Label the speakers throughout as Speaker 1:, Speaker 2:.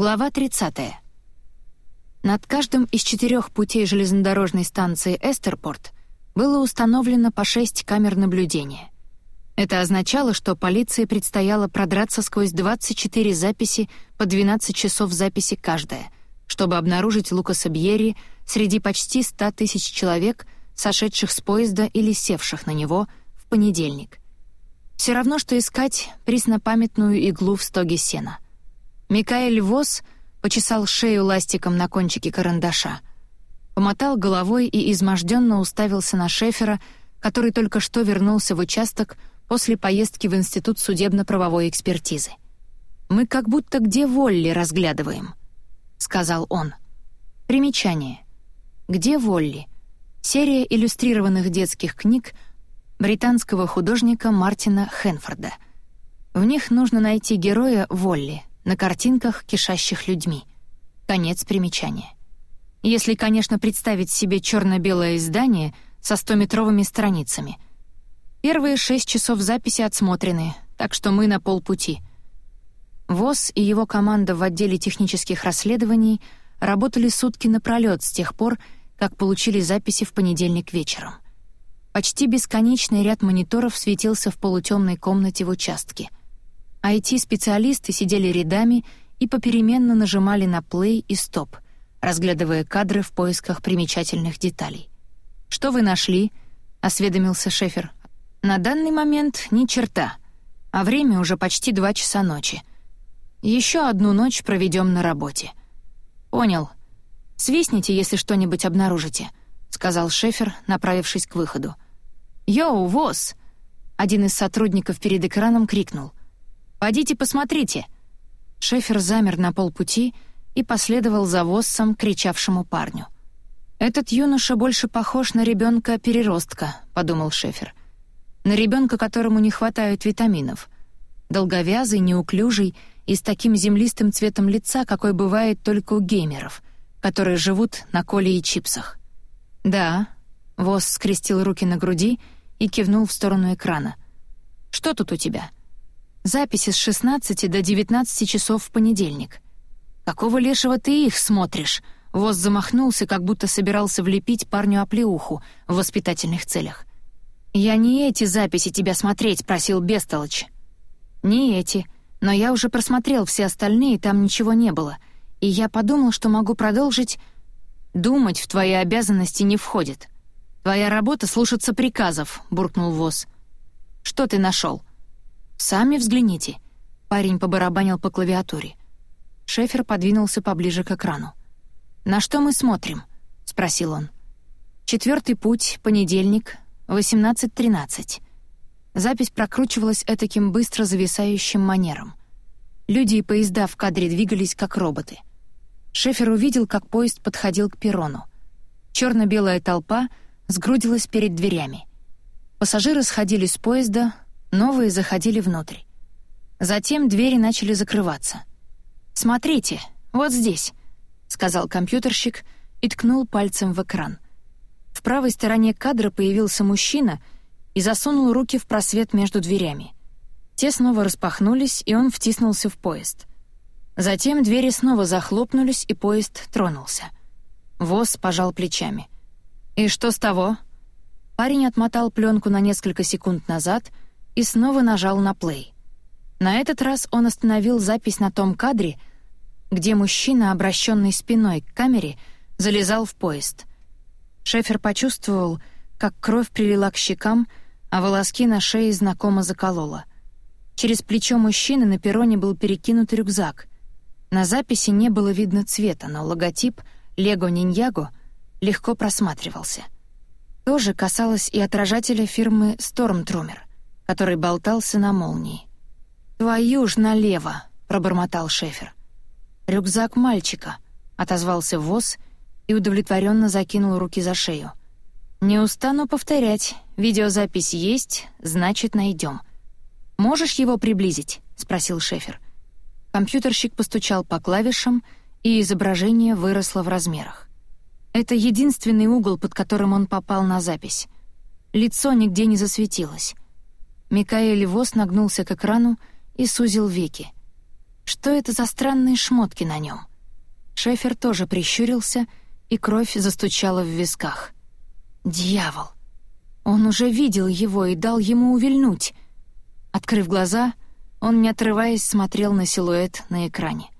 Speaker 1: Глава 30. Над каждым из четырех путей железнодорожной станции Эстерпорт было установлено по шесть камер наблюдения. Это означало, что полиции предстояло продраться сквозь 24 записи по 12 часов записи каждая, чтобы обнаружить Лукаса Бьерри среди почти 100 тысяч человек, сошедших с поезда или севших на него в понедельник. Все равно, что искать преснопамятную иглу в стоге сена — Микаэль Вос почесал шею ластиком на кончике карандаша. Помотал головой и изможденно уставился на Шефера, который только что вернулся в участок после поездки в Институт судебно-правовой экспертизы. «Мы как будто где Волли разглядываем», — сказал он. Примечание. «Где Волли?» Серия иллюстрированных детских книг британского художника Мартина Хенфорда. В них нужно найти героя Волли, на картинках, кишащих людьми. Конец примечания. Если, конечно, представить себе черно-белое издание со 100-метровыми страницами. Первые шесть часов записи отсмотрены, так что мы на полпути. ВОЗ и его команда в отделе технических расследований работали сутки напролёт с тех пор, как получили записи в понедельник вечером. Почти бесконечный ряд мониторов светился в полутемной комнате в участке — IT-специалисты сидели рядами и попеременно нажимали на плей и стоп, разглядывая кадры в поисках примечательных деталей. «Что вы нашли?» — осведомился Шефер. «На данный момент ни черта, а время уже почти два часа ночи. Еще одну ночь проведем на работе». «Понял. Свистните, если что-нибудь обнаружите», — сказал Шефер, направившись к выходу. «Йоу, ВОЗ!» Один из сотрудников перед экраном крикнул. Пойдите посмотрите!» Шефер замер на полпути и последовал за Воссом, кричавшему парню. «Этот юноша больше похож на ребенка переростка подумал Шефер. «На ребенка, которому не хватает витаминов. Долговязый, неуклюжий и с таким землистым цветом лица, какой бывает только у геймеров, которые живут на коле и чипсах». «Да», — Восс скрестил руки на груди и кивнул в сторону экрана. «Что тут у тебя?» Записи с 16 до 19 часов в понедельник. Какого лешего ты их смотришь? Воз замахнулся, как будто собирался влепить парню оплеуху в воспитательных целях. «Я не эти записи тебя смотреть», — просил Бестолочь. «Не эти, но я уже просмотрел все остальные, там ничего не было, и я подумал, что могу продолжить...» «Думать в твои обязанности не входит. Твоя работа — слушаться приказов», — буркнул Воз. «Что ты нашел? «Сами взгляните». Парень побарабанил по клавиатуре. Шефер подвинулся поближе к экрану. «На что мы смотрим?» — спросил он. «Четвертый путь, понедельник, 18.13». Запись прокручивалась этаким быстро зависающим манером. Люди и поезда в кадре двигались как роботы. Шефер увидел, как поезд подходил к перрону. Черно-белая толпа сгрудилась перед дверями. Пассажиры сходили с поезда, Новые заходили внутрь. Затем двери начали закрываться. «Смотрите, вот здесь», — сказал компьютерщик и ткнул пальцем в экран. В правой стороне кадра появился мужчина и засунул руки в просвет между дверями. Те снова распахнулись, и он втиснулся в поезд. Затем двери снова захлопнулись, и поезд тронулся. Воз пожал плечами. «И что с того?» Парень отмотал пленку на несколько секунд назад — и снова нажал на плей. На этот раз он остановил запись на том кадре, где мужчина, обращенный спиной к камере, залезал в поезд. Шефер почувствовал, как кровь прилила к щекам, а волоски на шее знакомо заколола. Через плечо мужчины на перроне был перекинут рюкзак. На записи не было видно цвета, но логотип «Лего Ниньяго» легко просматривался. То же касалось и отражателя фирмы «Стормтрумер» который болтался на молнии. «Твою ж налево!» — пробормотал Шефер. «Рюкзак мальчика», — отозвался Воз и удовлетворенно закинул руки за шею. «Не устану повторять. Видеозапись есть, значит, найдем. «Можешь его приблизить?» — спросил Шефер. Компьютерщик постучал по клавишам, и изображение выросло в размерах. Это единственный угол, под которым он попал на запись. Лицо нигде не засветилось. Микаэль Вос нагнулся к экрану и сузил веки. Что это за странные шмотки на нем? Шефер тоже прищурился, и кровь застучала в висках. «Дьявол! Он уже видел его и дал ему увильнуть!» Открыв глаза, он, не отрываясь, смотрел на силуэт на экране.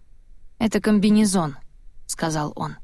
Speaker 1: «Это комбинезон», — сказал он.